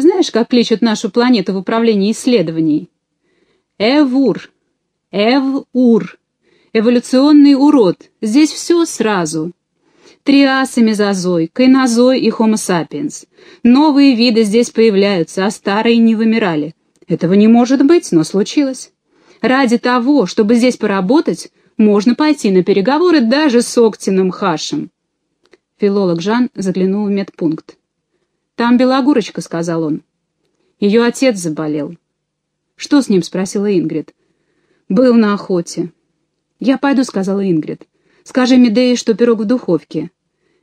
Знаешь, как кличут нашу планету в управлении исследований? Эвур. Эв-ур. Эволюционный урод. Здесь все сразу. Триас и мезозой, кайнозой и хомо сапиенс. Новые виды здесь появляются, а старые не вымирали. Этого не может быть, но случилось. Ради того, чтобы здесь поработать, можно пойти на переговоры даже с Октиным Хашем. Филолог Жан заглянул в медпункт. «Там Белогурочка», — сказал он. «Ее отец заболел». «Что с ним?» — спросила Ингрид. «Был на охоте». «Я пойду», — сказала Ингрид. «Скажи Медее, что пирог в духовке».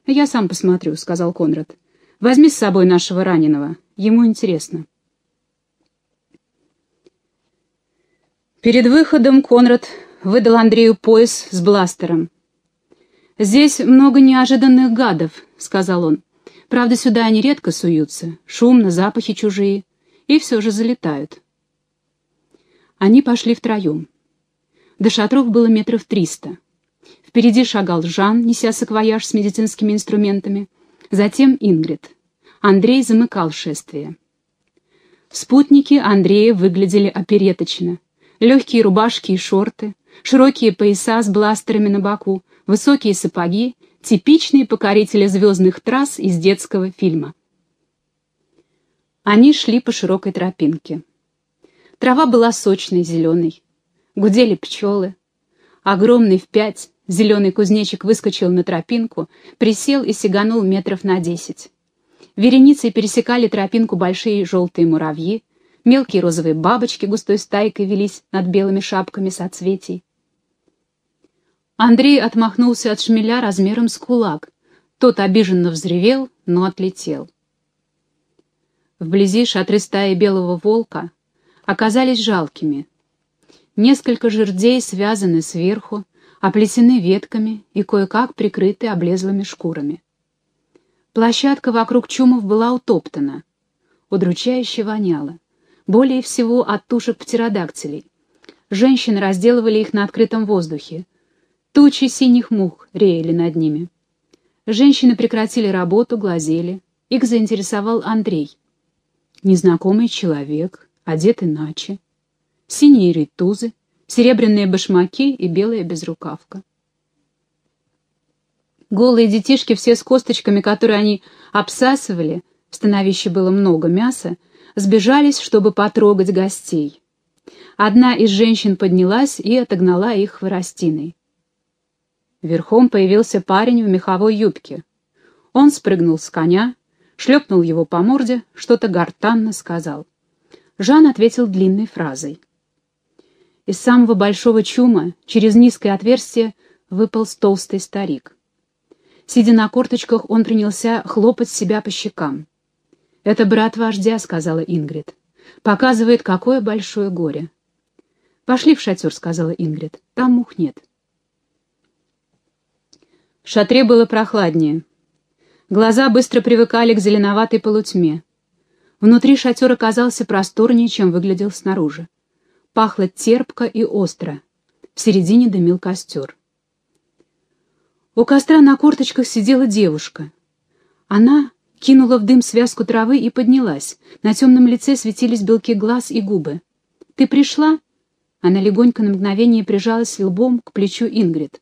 «Я сам посмотрю», — сказал Конрад. «Возьми с собой нашего раненого. Ему интересно». Перед выходом Конрад выдал Андрею пояс с бластером. «Здесь много неожиданных гадов», — сказал он. «Правда, сюда они редко суются. Шумно, запахи чужие. И все же залетают». Они пошли втроем. До шатров было метров триста. Впереди шагал Жан, неся саквояж с медицинскими инструментами. Затем Ингрид. Андрей замыкал шествие. Спутники Андрея выглядели опереточно. Легкие рубашки и шорты, широкие пояса с бластерами на боку, высокие сапоги, типичные покорители звездных трасс из детского фильма. Они шли по широкой тропинке. Трава была сочной, зеленой. Гудели пчелы. Огромный в пять зеленый кузнечик выскочил на тропинку, присел и сиганул метров на десять. Вереницей пересекали тропинку большие желтые муравьи, мелкие розовые бабочки густой стайкой велись над белыми шапками соцветий. Андрей отмахнулся от шмеля размером с кулак. Тот обиженно взревел, но отлетел. Вблизи шатры стаи белого волка оказались жалкими. Несколько жердей связаны сверху, оплетены ветками и кое-как прикрыты облезлыми шкурами. Площадка вокруг чумов была утоптана. Удручающе воняло. Более всего от тушек птеродактилей. Женщины разделывали их на открытом воздухе, Тучи синих мух реяли над ними. Женщины прекратили работу, глазели. Их заинтересовал Андрей. Незнакомый человек, одет иначе. Синие ритузы, серебряные башмаки и белая безрукавка. Голые детишки, все с косточками, которые они обсасывали, в становище было много мяса, сбежались, чтобы потрогать гостей. Одна из женщин поднялась и отогнала их хворостиной. Верхом появился парень в меховой юбке. Он спрыгнул с коня, шлепнул его по морде, что-то гортанно сказал. Жан ответил длинной фразой. Из самого большого чума через низкое отверстие выпал толстый старик. Сидя на корточках, он принялся хлопать себя по щекам. «Это брат вождя», — сказала Ингрид. «Показывает, какое большое горе». «Пошли в шатер», — сказала Ингрид. «Там мух нет». Шатре было прохладнее. Глаза быстро привыкали к зеленоватой полутьме. Внутри шатер оказался просторнее, чем выглядел снаружи. Пахло терпко и остро. В середине дымил костер. У костра на корточках сидела девушка. Она кинула в дым связку травы и поднялась. На темном лице светились белки глаз и губы. «Ты пришла?» Она легонько на мгновение прижалась лбом к плечу Ингрид.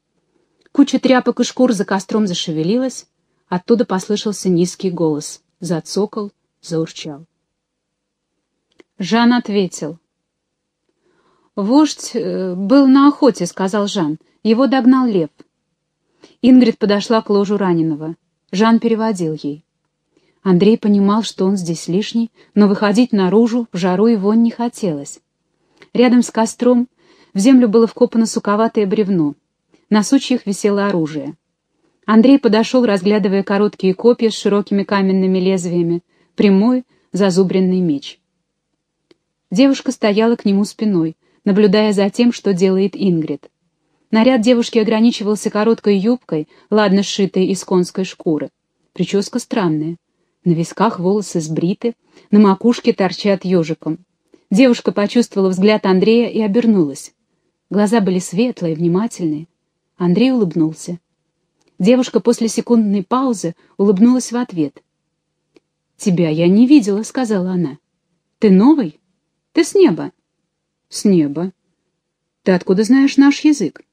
Куча тряпок и шкур за костром зашевелилась, оттуда послышался низкий голос. Зацокал, заурчал. Жан ответил. «Вождь э, был на охоте», — сказал Жан. «Его догнал лев». Ингрид подошла к ложу раненого. Жан переводил ей. Андрей понимал, что он здесь лишний, но выходить наружу в жару его не хотелось. Рядом с костром в землю было вкопано суковатое бревно. На сучьях висело оружие. Андрей подошел, разглядывая короткие копья с широкими каменными лезвиями, прямой, зазубренный меч. Девушка стояла к нему спиной, наблюдая за тем, что делает Ингрид. Наряд девушки ограничивался короткой юбкой, ладно сшитой из конской шкуры. Прическа странная. На висках волосы сбриты, на макушке торчат ежиком. Девушка почувствовала взгляд Андрея и обернулась. Глаза были светлые, внимательные. Андрей улыбнулся. Девушка после секундной паузы улыбнулась в ответ. «Тебя я не видела», — сказала она. «Ты новый? Ты с неба?» «С неба. Ты откуда знаешь наш язык?»